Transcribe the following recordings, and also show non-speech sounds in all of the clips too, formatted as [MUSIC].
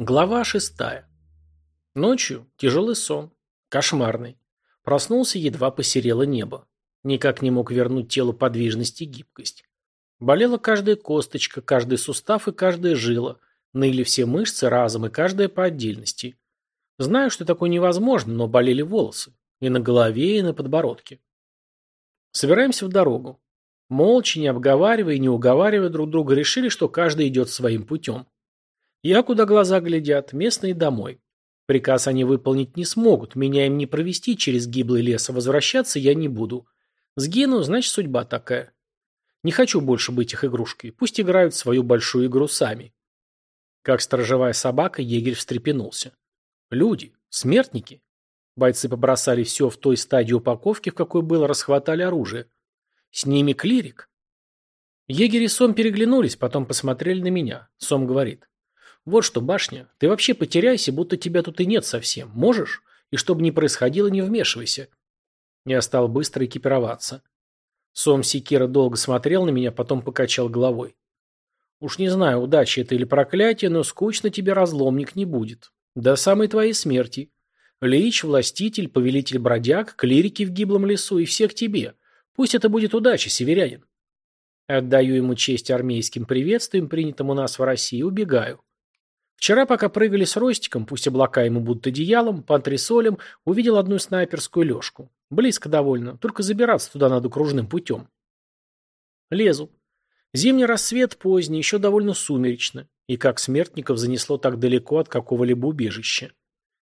Глава шестая. Ночью тяжелый сон. Кошмарный. Проснулся, едва посерело небо. Никак не мог вернуть телу подвижность и гибкость. Болела каждая косточка, каждый сустав и каждая жила. Ныли все мышцы разом и каждая по отдельности. Знаю, что такое невозможно, но болели волосы. И на голове, и на подбородке. Собираемся в дорогу. Молча, не обговаривая и не уговаривая друг друга, решили, что каждый идет своим путем. Я, куда глаза глядят, местные домой. Приказ они выполнить не смогут, меня им не провести через гиблый лес, а возвращаться я не буду. Сгину, значит, судьба такая. Не хочу больше быть их игрушкой, пусть играют свою большую игру сами. Как сторожевая собака, егерь встрепенулся. Люди, смертники. Бойцы побросали все в той стадии упаковки, в какой было, расхватали оружие. С ними клирик. Егерь и Сом переглянулись, потом посмотрели на меня. Сом говорит. Вот что, башня, ты вообще потеряйся, будто тебя тут и нет совсем. Можешь? И чтобы не происходило, не вмешивайся. Я стал быстро экипироваться. Сом Секира долго смотрел на меня, потом покачал головой. Уж не знаю, удача это или проклятие, но скучно тебе разломник не будет. До самой твоей смерти. Лич, властитель, повелитель бродяг, клирики в гиблом лесу и все к тебе. Пусть это будет удача, северянин. Отдаю ему честь армейским приветствием, принятым у нас в России, убегаю. Вчера, пока прыгали с Ростиком, пусть облака ему будут одеялом, по антресолям, увидел одну снайперскую лёжку. Близко довольно, только забираться туда надо кружным путем. Лезу. Зимний рассвет поздний, еще довольно сумеречно, и как смертников занесло так далеко от какого-либо убежища.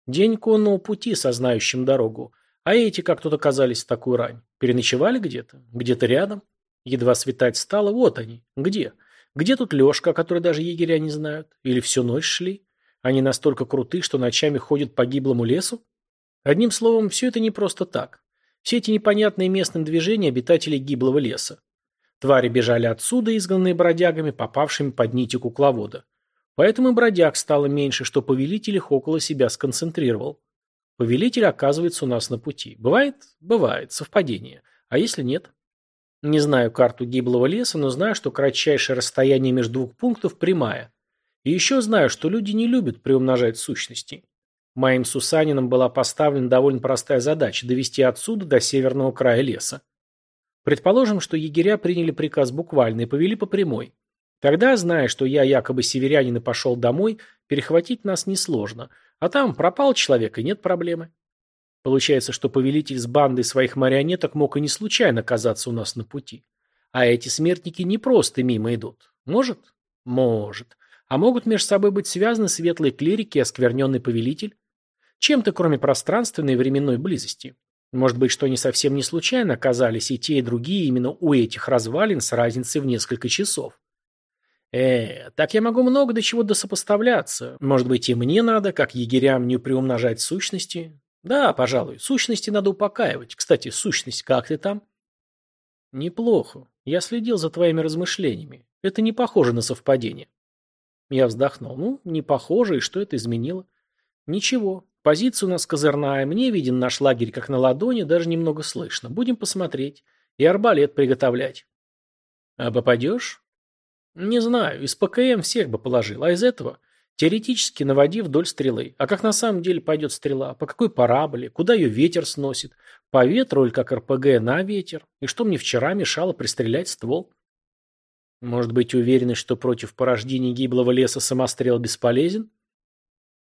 День конного пути со знающим дорогу. А эти как тут оказались в такую рань? Переночевали где-то? Где-то рядом? Едва светать стало, вот они. Где? Где тут Лешка, который даже егеря не знают? Или всю ночь шли? Они настолько круты, что ночами ходят по гиблому лесу? Одним словом, все это не просто так. Все эти непонятные местным движения обитателей гиблого леса. Твари бежали отсюда, изгнанные бродягами, попавшими под нити кукловода. Поэтому и бродяг стало меньше, что повелитель их около себя сконцентрировал. Повелитель оказывается у нас на пути. Бывает? Бывает. Совпадение. А если нет? Не знаю карту гиблого леса, но знаю, что кратчайшее расстояние между двух пунктов прямая. И еще знаю, что люди не любят приумножать сущности. Моим Сусанином была поставлена довольно простая задача – довести отсюда до северного края леса. Предположим, что егеря приняли приказ буквально и повели по прямой. Тогда, зная, что я якобы северянин и пошел домой, перехватить нас несложно. А там пропал человек и нет проблемы. Получается, что повелитель с бандой своих марионеток мог и не случайно оказаться у нас на пути. А эти смертники не просто мимо идут. Может? Может. А могут между собой быть связаны светлые клирики и оскверненный повелитель? Чем-то, кроме пространственной и временной близости. Может быть, что они совсем не случайно оказались, и те, и другие именно у этих развалин с разницей в несколько часов. Э, так я могу много до чего досопоставляться. Может быть, и мне надо, как егерям, не приумножать сущности. Да, пожалуй, сущности надо упокаивать. Кстати, сущность, как ты там? Неплохо. Я следил за твоими размышлениями. Это не похоже на совпадение. Я вздохнул. Ну, не похоже, и что это изменило? Ничего. Позиция у нас козырная. Мне виден наш лагерь как на ладони, даже немного слышно. Будем посмотреть. И арбалет приготовлять. А попадешь? Не знаю. Из ПКМ всех бы положил. А из этого Теоретически наводи вдоль стрелы. А как на самом деле пойдет стрела? По какой параболе? Куда ее ветер сносит? По ветру или как РПГ на ветер? И что мне вчера мешало пристрелять ствол? Может быть, уверенность, что против порождений гиблого леса самострел бесполезен?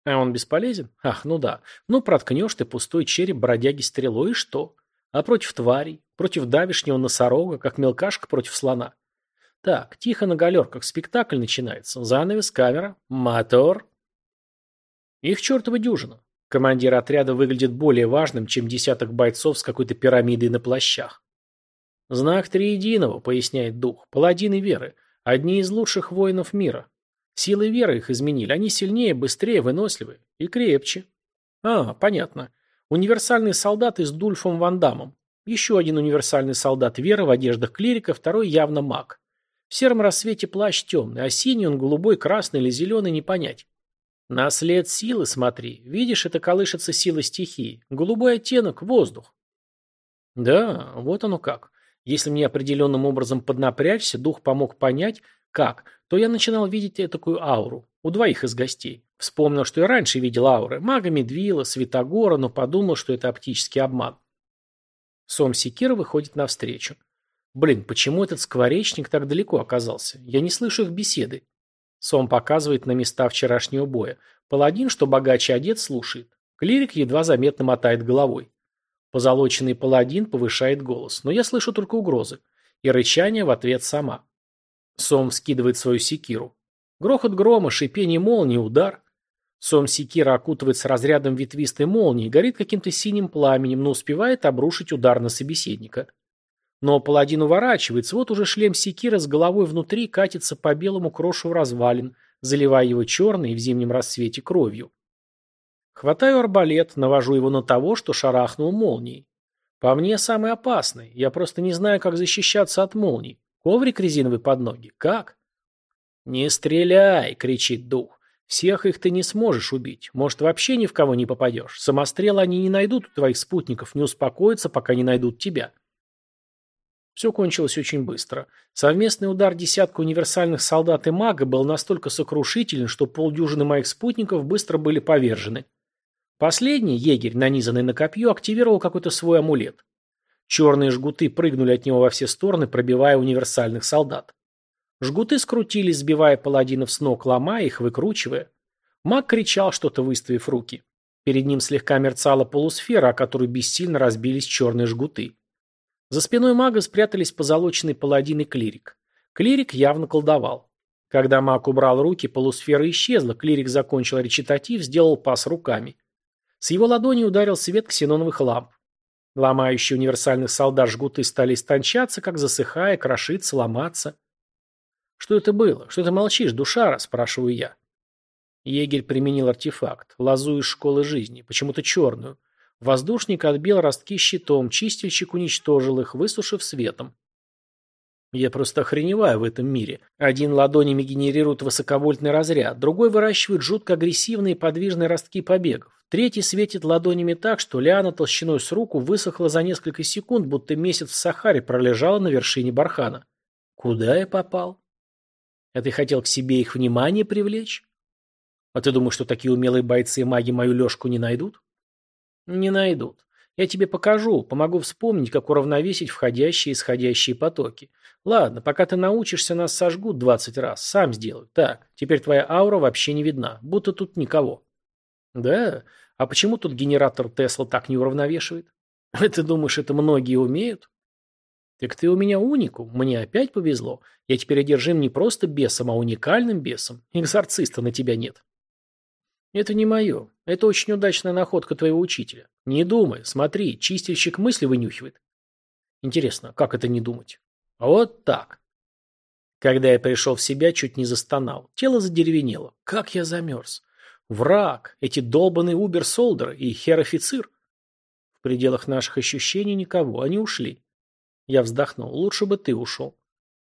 А он бесполезен? Ах, ну да. Ну, проткнешь ты пустой череп бродяги стрелой, и что? А против тварей? Против давишнего носорога, как мелкашка против слона? Так, тихо на галерках, спектакль начинается. Занавес, камера, мотор. Их чертова дюжина. Командир отряда выглядит более важным, чем десяток бойцов с какой-то пирамидой на плащах. «Знак Триединого», — поясняет дух, — «паладины веры, одни из лучших воинов мира. Силы веры их изменили, они сильнее, быстрее, выносливые и крепче». «А, понятно. Универсальный солдат с Дульфом Вандамом. Еще один универсальный солдат веры в одеждах клирика, второй явно маг. В сером рассвете плащ темный, а синий он голубой, красный или зеленый не понять. На след силы смотри. Видишь, это колышется сила стихии. Голубой оттенок – воздух. Да, вот оно как. Если мне определенным образом поднапрячься, дух помог понять, как, то я начинал видеть такую ауру. У двоих из гостей. Вспомнил, что и раньше видел ауры. Мага Медвила, Светогора, но подумал, что это оптический обман. Сом Секира выходит навстречу. Блин, почему этот скворечник так далеко оказался? Я не слышу их беседы. Сом показывает на места вчерашнего боя. Паладин, что богаче одет, слушает. Клирик едва заметно мотает головой. Позолоченный паладин повышает голос, но я слышу только угрозы. И рычание в ответ сама. Сом скидывает свою секиру. Грохот грома, шипение молнии, удар. Сом секира окутывается разрядом ветвистой молнии, горит каким-то синим пламенем, но успевает обрушить удар на собеседника. Но паладин уворачивается, вот уже шлем секира с головой внутри катится по белому крошу развалин, заливая его черной в зимнем рассвете кровью. Хватаю арбалет, навожу его на того, что шарахнул молнией. По мне самый опасный, я просто не знаю, как защищаться от молний. Коврик резиновый под ноги, как? «Не стреляй!» — кричит дух. Всех их ты не сможешь убить. Может, вообще ни в кого не попадешь. Самострелы они не найдут у твоих спутников, не успокоятся, пока не найдут тебя. Все кончилось очень быстро. Совместный удар десятка универсальных солдат и мага был настолько сокрушителен, что полдюжины моих спутников быстро были повержены. Последний, егерь, нанизанный на копье, активировал какой-то свой амулет. Черные жгуты прыгнули от него во все стороны, пробивая универсальных солдат. Жгуты скрутились, сбивая паладинов с ног, ломая их, выкручивая. Маг кричал, что-то выставив руки. Перед ним слегка мерцала полусфера, о которую бессильно разбились черные жгуты. За спиной мага спрятались позолоченный паладин и клирик. Клирик явно колдовал. Когда маг убрал руки, полусфера исчезла, клирик закончил речитатив, сделал пас руками. С его ладони ударил свет ксеноновых ламп. Ломающие универсальных солдат жгуты стали истончаться, как засыхая, крошиться, ломаться. «Что это было? Что ты молчишь, душара?» – спрашиваю я. Егерь применил артефакт, лозу из школы жизни, почему-то черную. Воздушник отбил ростки щитом, чистильщик уничтожил их, высушив светом. Я просто охреневаю в этом мире. Один ладонями генерирует высоковольтный разряд, другой выращивает жутко агрессивные подвижные ростки побегов. Третий светит ладонями так, что лиана толщиной с руку высохла за несколько секунд, будто месяц в Сахаре пролежала на вершине бархана. Куда я попал? А ты хотел к себе их внимание привлечь? А ты думаешь, что такие умелые бойцы и маги мою лёжку не найдут? Не найдут. Я тебе покажу, помогу вспомнить, как уравновесить входящие и исходящие потоки. Ладно, пока ты научишься, нас сожгут двадцать раз. Сам сделаю. Так, теперь твоя аура вообще не видна, будто тут никого. Да? А почему тут генератор Тесла так не уравновешивает? [LAUGHS] Ты думаешь, это многие умеют? Так ты у меня уникум, мне опять повезло. Я теперь одержим не просто бесом, а уникальным бесом. Экзорциста на тебя нет. Это не мое. Это очень удачная находка твоего учителя. Не думай, смотри, чистильщик мысли вынюхивает. Интересно, как это не думать? Вот так. Когда я пришел в себя, чуть не застонал. Тело задеревенело. Как я замерз. Враг, эти долбаные убер-солдеры и хер-офицер. В пределах наших ощущений никого, они ушли. Я вздохнул. Лучше бы ты ушел.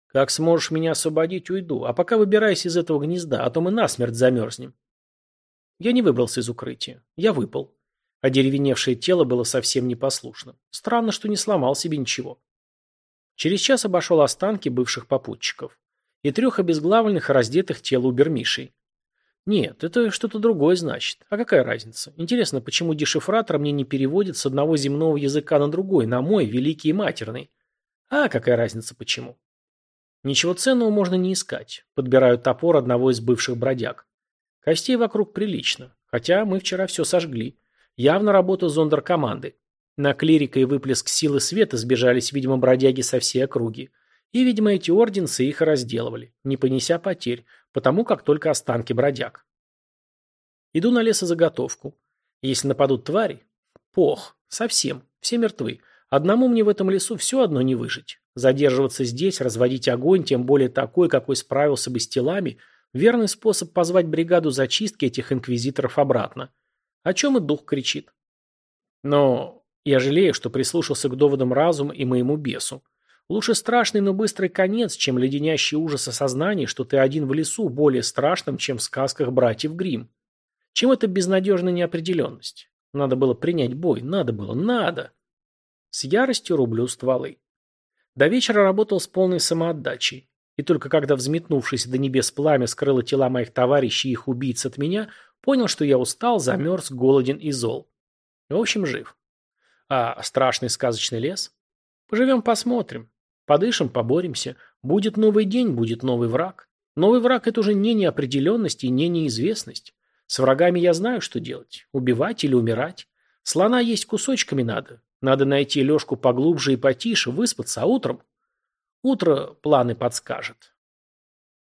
Как сможешь меня освободить, уйду. А пока выбирайся из этого гнезда, а то мы насмерть замерзнем. Я не выбрался из укрытия. Я выпал. А деревеневшее тело было совсем непослушным. Странно, что не сломал себе ничего. Через час обошел останки бывших попутчиков. И трех обезглавленных и раздетых тел убермишей. Нет, это что-то другое значит. А какая разница? Интересно, почему дешифратор мне не переводит с одного земного языка на другой, на мой, великий и матерный? А какая разница почему? Ничего ценного можно не искать. Подбираю топор одного из бывших бродяг. Костей вокруг прилично. Хотя мы вчера все сожгли. Явно работа зондеркоманды. На клирика и выплеск силы света сбежались, видимо, бродяги со всей округи. И, видимо, эти орденцы их разделывали, не понеся потерь, потому как только останки бродяг. Иду на лесозаготовку. Если нападут твари, пох, совсем, все мертвы. Одному мне в этом лесу все одно не выжить. Задерживаться здесь, разводить огонь, тем более такой, какой справился бы с телами, верный способ позвать бригаду зачистки этих инквизиторов обратно. О чем и дух кричит. Но я жалею, что прислушался к доводам разума и моему бесу. Лучше страшный, но быстрый конец, чем леденящий ужас осознания, что ты один в лесу более страшным, чем в сказках братьев Гримм. Чем эта безнадежная неопределенность? Надо было принять бой, надо было, надо. С яростью рублю стволы. До вечера работал с полной самоотдачей. И только когда взметнувшись до небес пламя скрыло тела моих товарищей и их убийц от меня, Понял, что я устал, замерз, голоден и зол. В общем, жив. А страшный сказочный лес? Поживем, посмотрим. Подышим, поборемся. Будет новый день, будет новый враг. Новый враг – это уже не неопределенность и не неизвестность. С врагами я знаю, что делать. Убивать или умирать. Слона есть кусочками надо. Надо найти лёжку поглубже и потише, выспаться, а утром... Утро планы подскажет.